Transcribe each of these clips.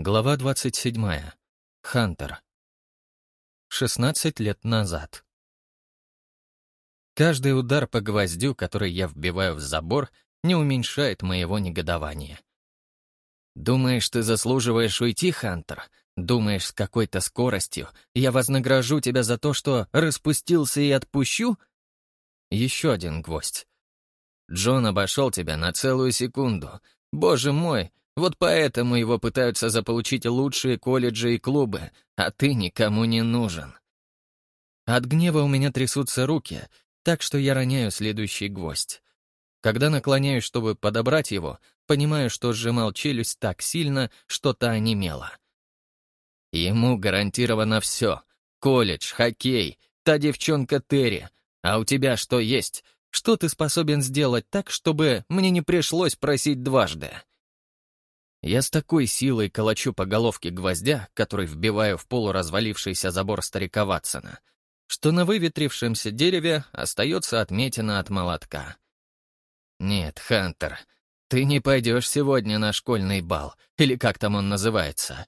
Глава 27. Хантер. 16 лет назад. Каждый удар по гвоздю, который я вбиваю в забор, не уменьшает моего негодования. Думаешь, ты заслуживаешь уйти, Хантер? Думаешь, с какой-то скоростью я вознагражу тебя за то, что распустился и отпущу? Еще один гвоздь. Джон обошел тебя на целую секунду. Боже мой, вот поэтому его пытаются заполучить лучшие колледжи и клубы, а ты никому не нужен. От гнева у меня трясутся руки, так что я роняю следующий гвоздь. Когда наклоняюсь, чтобы подобрать его, понимаю, что сжимал челюсть так сильно, что та онемела. Ему гарантировано все. Колледж, хоккей, та девчонка Терри. А у тебя что есть? Что ты способен сделать так, чтобы мне не пришлось просить дважды? Я с такой силой колочу по головке гвоздя, который вбиваю в полуразвалившийся забор старика Ватсона, что на выветрившемся дереве остается отметина от молотка. Нет, Хантер, ты не пойдешь сегодня на школьный бал, или как там он называется.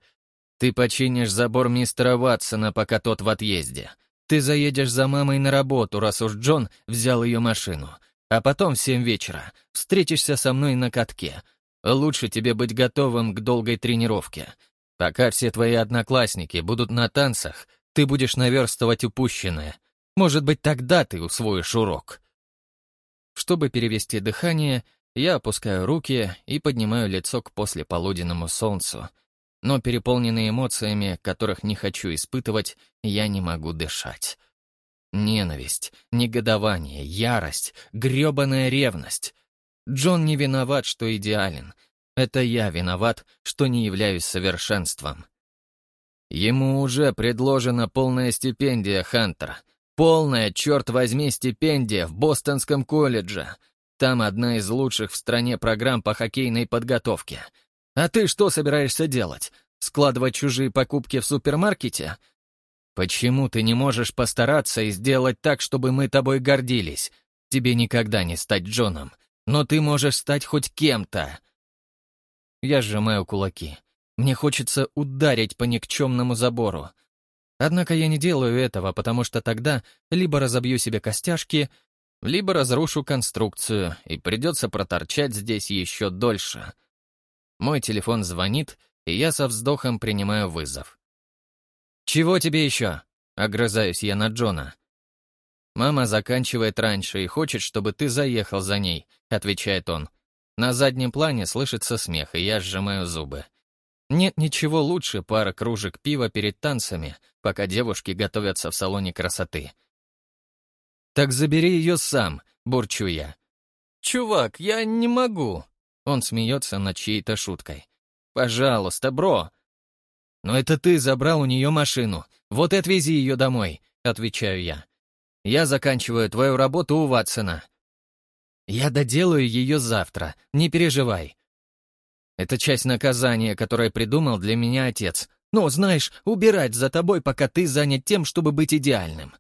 Ты починишь забор мистера Ватсона, пока тот в отъезде. Ты заедешь за мамой на работу, раз уж Джон взял ее машину. А потом в семь вечера встретишься со мной на катке — Лучше тебе быть готовым к долгой тренировке. Пока все твои одноклассники будут на танцах, ты будешь наверстывать упущенное. Может быть, тогда ты усвоишь урок. Чтобы перевести дыхание, я опускаю руки и поднимаю лицо к послеполуденному солнцу. Но переполненный эмоциями, которых не хочу испытывать, я не могу дышать. Ненависть, негодование, ярость, грёбаная ревность. Джон не виноват, что идеален. Это я виноват, что не являюсь совершенством. Ему уже предложена полная стипендия Хантера. Полная, черт возьми, стипендия в Бостонском колледже. Там одна из лучших в стране программ по хоккейной подготовке. А ты что собираешься делать? Складывать чужие покупки в супермаркете? Почему ты не можешь постараться и сделать так, чтобы мы тобой гордились? Тебе никогда не стать Джоном но ты можешь стать хоть кем-то. Я сжимаю кулаки. Мне хочется ударить по никчемному забору. Однако я не делаю этого, потому что тогда либо разобью себе костяшки, либо разрушу конструкцию, и придется проторчать здесь еще дольше. Мой телефон звонит, и я со вздохом принимаю вызов. «Чего тебе еще?» — огрызаюсь я на Джона. «Мама заканчивает раньше и хочет, чтобы ты заехал за ней», — отвечает он. На заднем плане слышится смех, и я сжимаю зубы. Нет ничего лучше пара кружек пива перед танцами, пока девушки готовятся в салоне красоты. «Так забери ее сам», — бурчу я. «Чувак, я не могу», — он смеется над чьей-то шуткой. «Пожалуйста, бро». «Но это ты забрал у нее машину, вот и отвези ее домой», — отвечаю я. Я заканчиваю твою работу у Ватсона. Я доделаю ее завтра, не переживай. Это часть наказания, которое придумал для меня отец. Но, знаешь, убирать за тобой, пока ты занят тем, чтобы быть идеальным.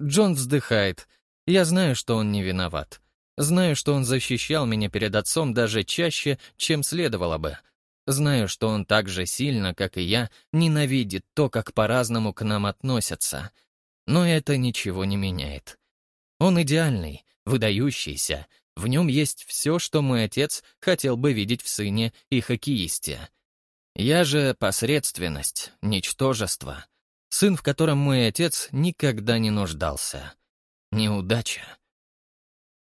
Джон вздыхает. Я знаю, что он не виноват. Знаю, что он защищал меня перед отцом даже чаще, чем следовало бы. Знаю, что он так же сильно, как и я, ненавидит то, как по-разному к нам относятся — но это ничего не меняет. Он идеальный, выдающийся, в нем есть все, что мой отец хотел бы видеть в сыне и хоккеисте. Я же посредственность, ничтожество. Сын, в котором мой отец никогда не нуждался. Неудача.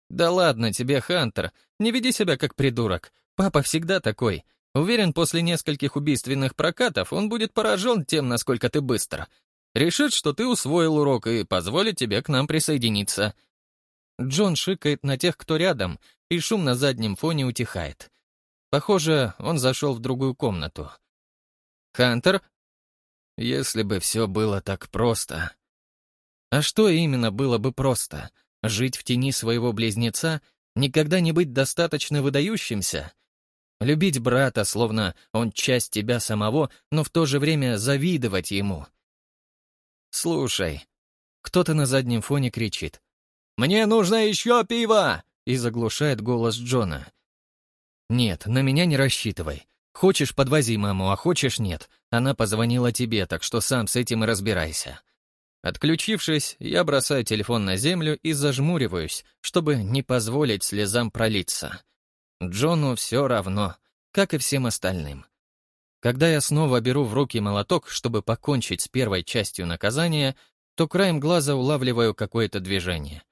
«Да ладно тебе, Хантер, не веди себя как придурок. Папа всегда такой. Уверен, после нескольких убийственных прокатов он будет поражен тем, насколько ты быстро. Решит, что ты усвоил урок и позволит тебе к нам присоединиться. Джон шикает на тех, кто рядом, и шум на заднем фоне утихает. Похоже, он зашел в другую комнату. «Хантер?» «Если бы все было так просто...» А что именно было бы просто? Жить в тени своего близнеца, никогда не быть достаточно выдающимся? Любить брата, словно он часть тебя самого, но в то же время завидовать ему — «Слушай». Кто-то на заднем фоне кричит. «Мне нужно еще пиво!» и заглушает голос Джона. «Нет, на меня не рассчитывай. Хочешь, подвози маму, а хочешь, нет. Она позвонила тебе, так что сам с этим и разбирайся. Отключившись, я бросаю телефон на землю и зажмуриваюсь, чтобы не позволить слезам пролиться. Джону все равно, как и всем остальным. Когда я снова беру в руки молоток, чтобы покончить с первой частью наказания, то краем глаза улавливаю какое-то движение.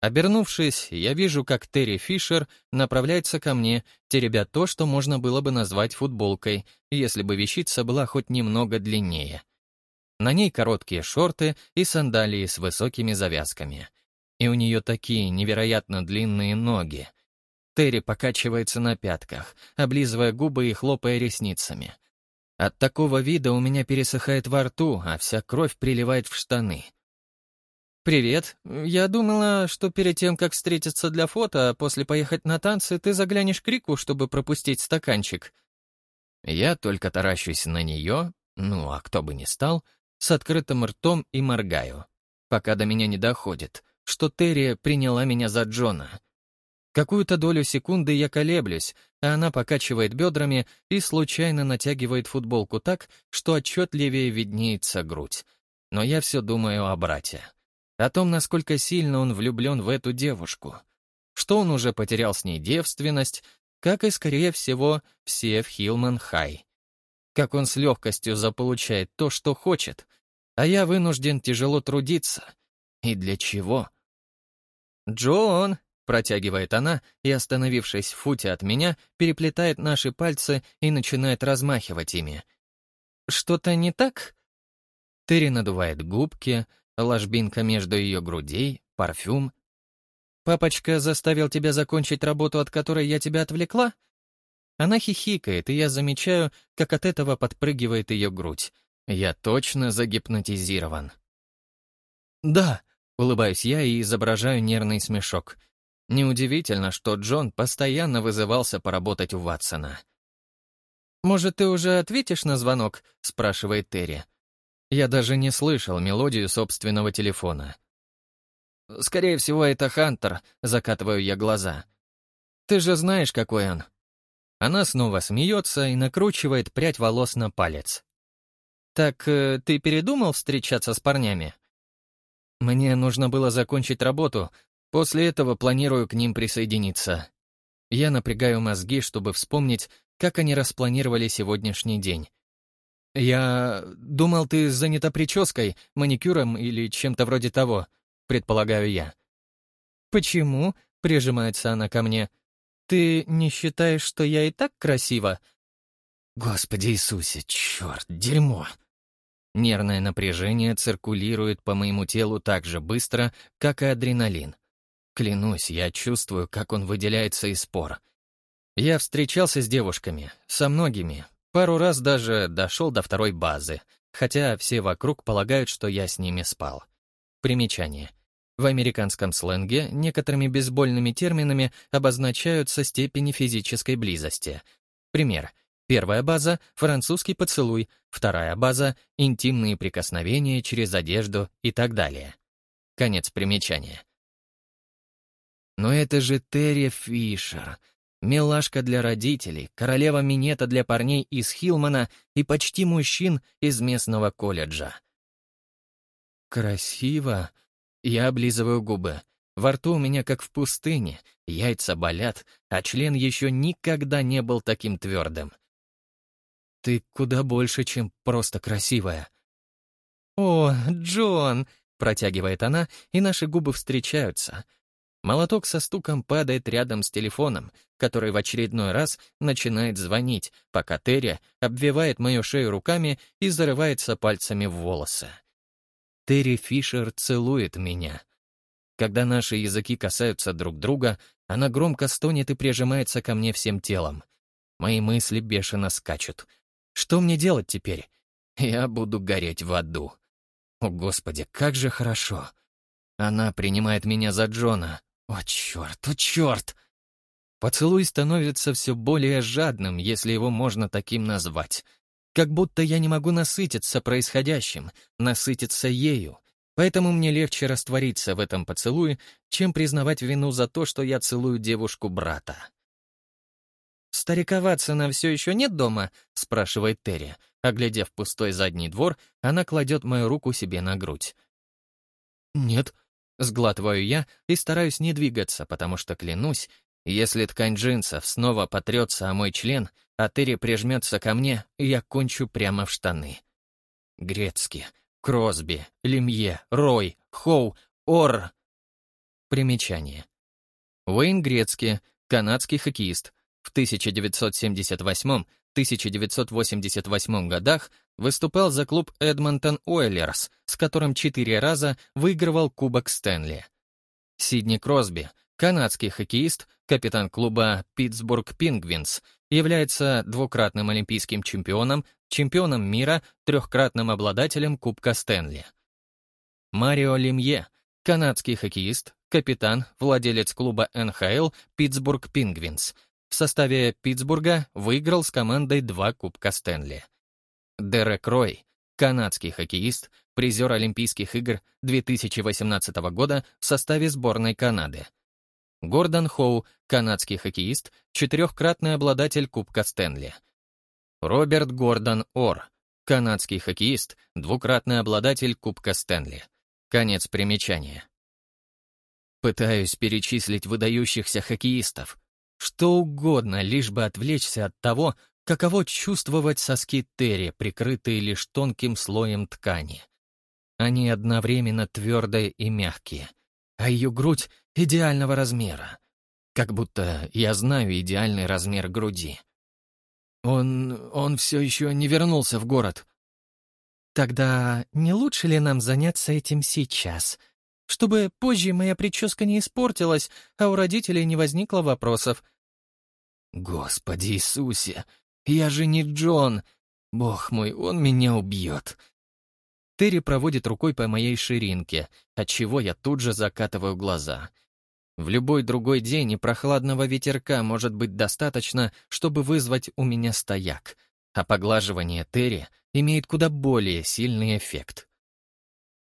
Обернувшись, я вижу, как Терри Фишер направляется ко мне, теребя то, что можно было бы назвать футболкой, если бы вещица была хоть немного длиннее. На ней короткие шорты и сандалии с высокими завязками. И у нее такие невероятно длинные ноги. Терри покачивается на пятках, облизывая губы и хлопая ресницами. От такого вида у меня пересыхает во рту, а вся кровь приливает в штаны. «Привет. Я думала, что перед тем, как встретиться для фото, а после поехать на танцы, ты заглянешь к Рику, чтобы пропустить стаканчик». Я только таращусь на нее, ну а кто бы ни стал, с открытым ртом и моргаю, пока до меня не доходит, что Терри приняла меня за Джона. Какую-то долю секунды я колеблюсь, а она покачивает бедрами и случайно натягивает футболку так, что отчетливее виднеется грудь. Но я все думаю о брате. О том, насколько сильно он влюблен в эту девушку. Что он уже потерял с ней девственность, как и, скорее всего, все в Хилман-Хай как он с легкостью заполучает то, что хочет, а я вынужден тяжело трудиться. И для чего? «Джон!» — протягивает она и, остановившись в футе от меня, переплетает наши пальцы и начинает размахивать ими. «Что-то не так?» Терри надувает губки, ложбинка между ее грудей, парфюм. «Папочка заставил тебя закончить работу, от которой я тебя отвлекла?» Она хихикает, и я замечаю, как от этого подпрыгивает ее грудь. Я точно загипнотизирован. «Да», — улыбаюсь я и изображаю нервный смешок. Неудивительно, что Джон постоянно вызывался поработать у Ватсона. «Может, ты уже ответишь на звонок?» — спрашивает Терри. Я даже не слышал мелодию собственного телефона. «Скорее всего, это Хантер», — закатываю я глаза. «Ты же знаешь, какой он. Она снова смеется и накручивает прядь волос на палец. «Так э, ты передумал встречаться с парнями?» «Мне нужно было закончить работу. После этого планирую к ним присоединиться. Я напрягаю мозги, чтобы вспомнить, как они распланировали сегодняшний день. «Я думал, ты занята прической, маникюром или чем-то вроде того», — предполагаю я. «Почему?» — прижимается она ко мне. Ты не считаешь, что я и так красива?» «Господи Иисусе, черт, дерьмо!» Нервное напряжение циркулирует по моему телу так же быстро, как и адреналин. Клянусь, я чувствую, как он выделяется из пор. Я встречался с девушками, со многими, пару раз даже дошел до второй базы, хотя все вокруг полагают, что я с ними спал. Примечание — в американском сленге некоторыми бейсбольными терминами обозначаются степени физической близости. Пример. Первая база — французский поцелуй, вторая база — интимные прикосновения через одежду и так далее. Конец примечания. Но это же Терри Фишер. Милашка для родителей, королева минета для парней из Хилмана и почти мужчин из местного колледжа. Красиво, я облизываю губы. Во рту у меня как в пустыне, яйца болят, а член еще никогда не был таким твердым. Ты куда больше, чем просто красивая. «О, Джон!» — протягивает она, и наши губы встречаются. Молоток со стуком падает рядом с телефоном, который в очередной раз начинает звонить, пока Терри обвивает мою шею руками и зарывается пальцами в волосы. Терри Фишер целует меня. Когда наши языки касаются друг друга, она громко стонет и прижимается ко мне всем телом. Мои мысли бешено скачут. Что мне делать теперь? Я буду гореть в аду. О, Господи, как же хорошо. Она принимает меня за Джона. О, черт, о, черт! Поцелуй становится все более жадным, если его можно таким назвать. Как будто я не могу насытиться происходящим, насытиться ею. Поэтому мне легче раствориться в этом поцелуе, чем признавать вину за то, что я целую девушку брата. «Старика Ватсона все еще нет дома?» — спрашивает Терри. Оглядев пустой задний двор, она кладет мою руку себе на грудь. «Нет», — сглатываю я и стараюсь не двигаться, потому что, клянусь, если ткань джинсов снова потрется о мой член, а Терри прижмется ко мне, я кончу прямо в штаны. Грецки, Кросби, Лемье, Рой, Хоу, Ор. Примечание. Уэйн Грецки, канадский хоккеист, в 1978-1988 годах выступал за клуб Эдмонтон Уэллерс, с которым четыре раза выигрывал Кубок Стэнли. Сидни Кросби, канадский хоккеист, капитан клуба Питтсбург Пингвинс, является двукратным олимпийским чемпионом, чемпионом мира, трехкратным обладателем Кубка Стэнли. Марио Лемье, канадский хоккеист, капитан, владелец клуба НХЛ Питтсбург Пингвинс, в составе Питтсбурга выиграл с командой два Кубка Стэнли. Дерек Рой, канадский хоккеист, призер Олимпийских игр 2018 года в составе сборной Канады. Гордон Хоу, канадский хоккеист, четырехкратный обладатель Кубка Стэнли. Роберт Гордон Ор, канадский хоккеист, двукратный обладатель Кубка Стэнли. Конец примечания. Пытаюсь перечислить выдающихся хоккеистов, что угодно, лишь бы отвлечься от того, каково чувствовать соски Терри, прикрытые лишь тонким слоем ткани. Они одновременно твердые и мягкие, а ее грудь идеального размера. Как будто я знаю идеальный размер груди. Он... он все еще не вернулся в город. Тогда не лучше ли нам заняться этим сейчас? Чтобы позже моя прическа не испортилась, а у родителей не возникло вопросов, Господи Иисусе, я же не Джон. Бог мой, он меня убьет. Терри проводит рукой по моей ширинке, отчего я тут же закатываю глаза. В любой другой день и прохладного ветерка может быть достаточно, чтобы вызвать у меня стояк, а поглаживание Терри имеет куда более сильный эффект.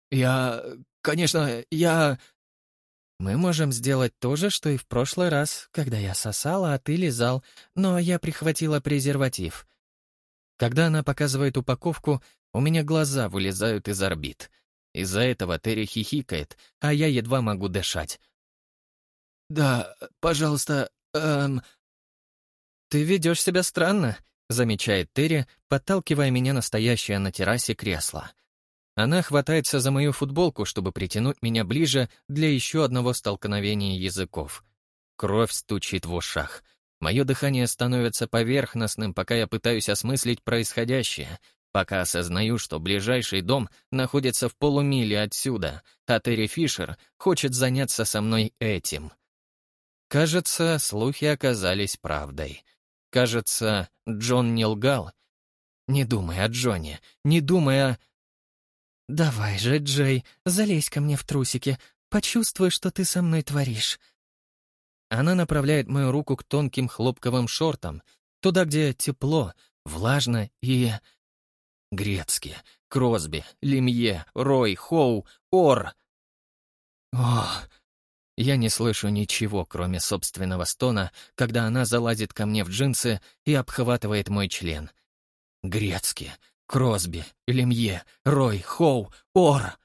«Я... конечно, я...» Мы можем сделать то же, что и в прошлый раз, когда я сосала, а ты лизал, но я прихватила презерватив. Когда она показывает упаковку, у меня глаза вылезают из орбит. Из-за этого Терри хихикает, а я едва могу дышать. «Да, пожалуйста, эм...» «Ты ведешь себя странно», — замечает Терри, подталкивая меня на стоящее на террасе кресло. Она хватается за мою футболку, чтобы притянуть меня ближе для еще одного столкновения языков. Кровь стучит в ушах. Мое дыхание становится поверхностным, пока я пытаюсь осмыслить происходящее, пока осознаю, что ближайший дом находится в полумиле отсюда, а Терри Фишер хочет заняться со мной этим. Кажется, слухи оказались правдой. Кажется, Джон не лгал. Не думай о Джоне, не думай о... «Давай же, Джей, залезь ко мне в трусики, почувствуй, что ты со мной творишь». Она направляет мою руку к тонким хлопковым шортам, туда, где тепло, влажно и... Грецки, Кросби, Лемье, Рой, Хоу, Ор. Ох, я не слышу ничего, кроме собственного стона, когда она залазит ко мне в джинсы и обхватывает мой член. Грецки, Кросби, Лемье, Рой, Хоу, Ор.